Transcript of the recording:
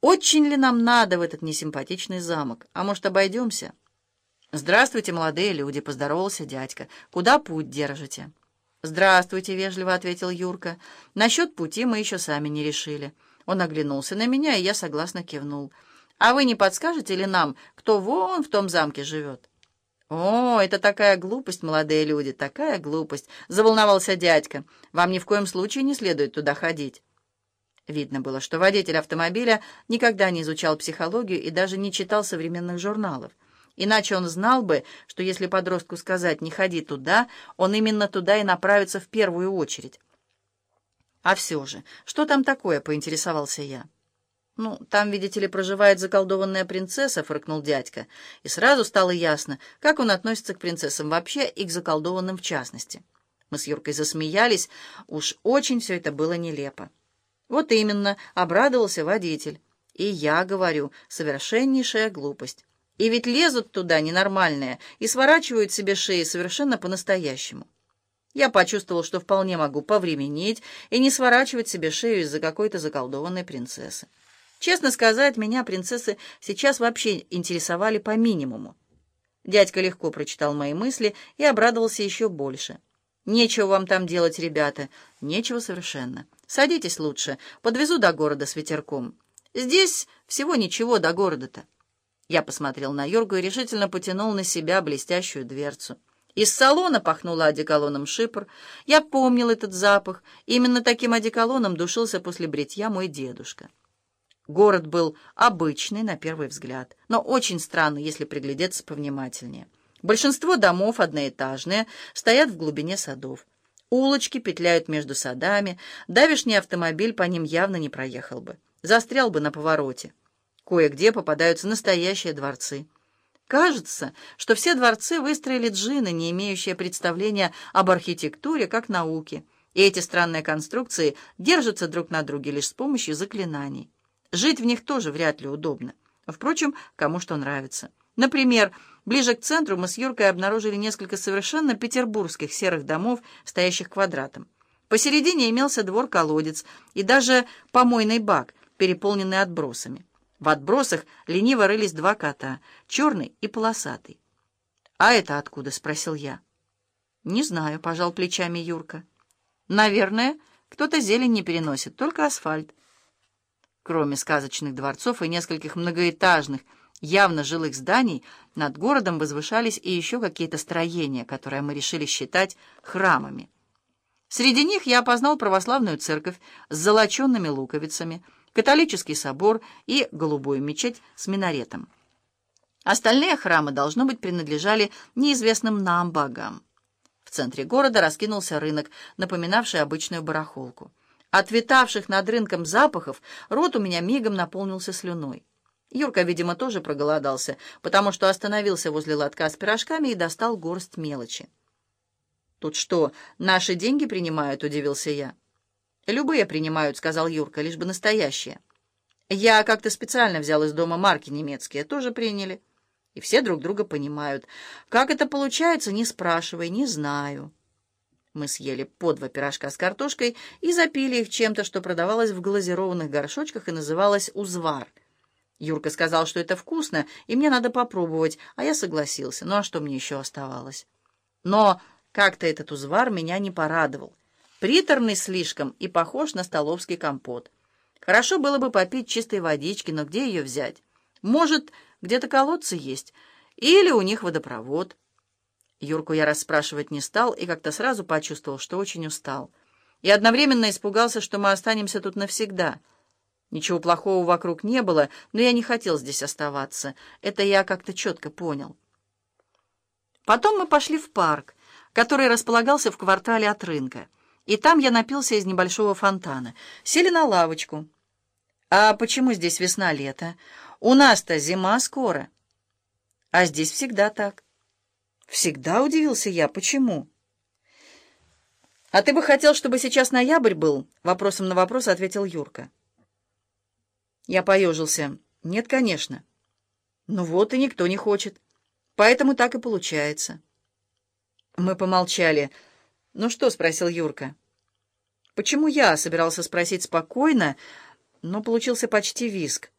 Очень ли нам надо в этот несимпатичный замок? А может, обойдемся? «Здравствуйте, молодые люди», — поздоровался дядька. «Куда путь держите?» «Здравствуйте», — вежливо ответил Юрка. «Насчет пути мы еще сами не решили». Он оглянулся на меня, и я согласно кивнул. «А вы не подскажете ли нам, кто вон в том замке живет?» «О, это такая глупость, молодые люди, такая глупость!» — заволновался дядька. «Вам ни в коем случае не следует туда ходить». Видно было, что водитель автомобиля никогда не изучал психологию и даже не читал современных журналов. Иначе он знал бы, что если подростку сказать «не ходи туда», он именно туда и направится в первую очередь. «А все же, что там такое?» — поинтересовался я. «Ну, там, видите ли, проживает заколдованная принцесса», — фыркнул дядька. И сразу стало ясно, как он относится к принцессам вообще и к заколдованным в частности. Мы с Юркой засмеялись, уж очень все это было нелепо. «Вот именно», — обрадовался водитель. «И я говорю, совершеннейшая глупость». И ведь лезут туда ненормальные и сворачивают себе шеи совершенно по-настоящему. Я почувствовал, что вполне могу повременить и не сворачивать себе шею из-за какой-то заколдованной принцессы. Честно сказать, меня принцессы сейчас вообще интересовали по минимуму. Дядька легко прочитал мои мысли и обрадовался еще больше. «Нечего вам там делать, ребята. Нечего совершенно. Садитесь лучше, подвезу до города с ветерком. Здесь всего ничего до города-то». Я посмотрел на Юргу и решительно потянул на себя блестящую дверцу. Из салона пахнуло одеколоном шипр. Я помнил этот запах. Именно таким одеколоном душился после бритья мой дедушка. Город был обычный на первый взгляд, но очень странный, если приглядеться повнимательнее. Большинство домов одноэтажные, стоят в глубине садов. Улочки петляют между садами, давишний автомобиль по ним явно не проехал бы, застрял бы на повороте. Кое-где попадаются настоящие дворцы. Кажется, что все дворцы выстроили джины, не имеющие представления об архитектуре как науке, и эти странные конструкции держатся друг на друге лишь с помощью заклинаний. Жить в них тоже вряд ли удобно. Впрочем, кому что нравится. Например, ближе к центру мы с Юркой обнаружили несколько совершенно петербургских серых домов, стоящих квадратом. Посередине имелся двор-колодец и даже помойный бак, переполненный отбросами. В отбросах лениво рылись два кота, черный и полосатый. «А это откуда?» — спросил я. «Не знаю», — пожал плечами Юрка. «Наверное, кто-то зелень не переносит, только асфальт». Кроме сказочных дворцов и нескольких многоэтажных, явно жилых зданий, над городом возвышались и еще какие-то строения, которые мы решили считать храмами. Среди них я опознал православную церковь с золоченными луковицами — католический собор и голубую мечеть с минаретом. Остальные храмы, должно быть, принадлежали неизвестным нам богам. В центре города раскинулся рынок, напоминавший обычную барахолку. От витавших над рынком запахов рот у меня мигом наполнился слюной. Юрка, видимо, тоже проголодался, потому что остановился возле лотка с пирожками и достал горсть мелочи. «Тут что, наши деньги принимают?» — удивился я. «Любые принимают», — сказал Юрка, — «лишь бы настоящие». «Я как-то специально взял из дома марки немецкие, тоже приняли». И все друг друга понимают. Как это получается, не спрашивай, не знаю. Мы съели по два пирожка с картошкой и запили их чем-то, что продавалось в глазированных горшочках и называлось узвар. Юрка сказал, что это вкусно, и мне надо попробовать, а я согласился. Ну а что мне еще оставалось? Но как-то этот узвар меня не порадовал. Приторный слишком и похож на столовский компот. Хорошо было бы попить чистой водички, но где ее взять? Может, где-то колодцы есть? Или у них водопровод? Юрку я расспрашивать не стал и как-то сразу почувствовал, что очень устал. И одновременно испугался, что мы останемся тут навсегда. Ничего плохого вокруг не было, но я не хотел здесь оставаться. Это я как-то четко понял. Потом мы пошли в парк, который располагался в квартале от рынка. И там я напился из небольшого фонтана. Сели на лавочку. А почему здесь весна-лето? У нас-то зима скоро. А здесь всегда так. Всегда удивился я. Почему? А ты бы хотел, чтобы сейчас ноябрь был? Вопросом на вопрос ответил Юрка. Я поежился. Нет, конечно. Ну вот и никто не хочет. Поэтому так и получается. Мы помолчали. «Ну что?» — спросил Юрка. «Почему я?» — собирался спросить спокойно, но получился почти виск.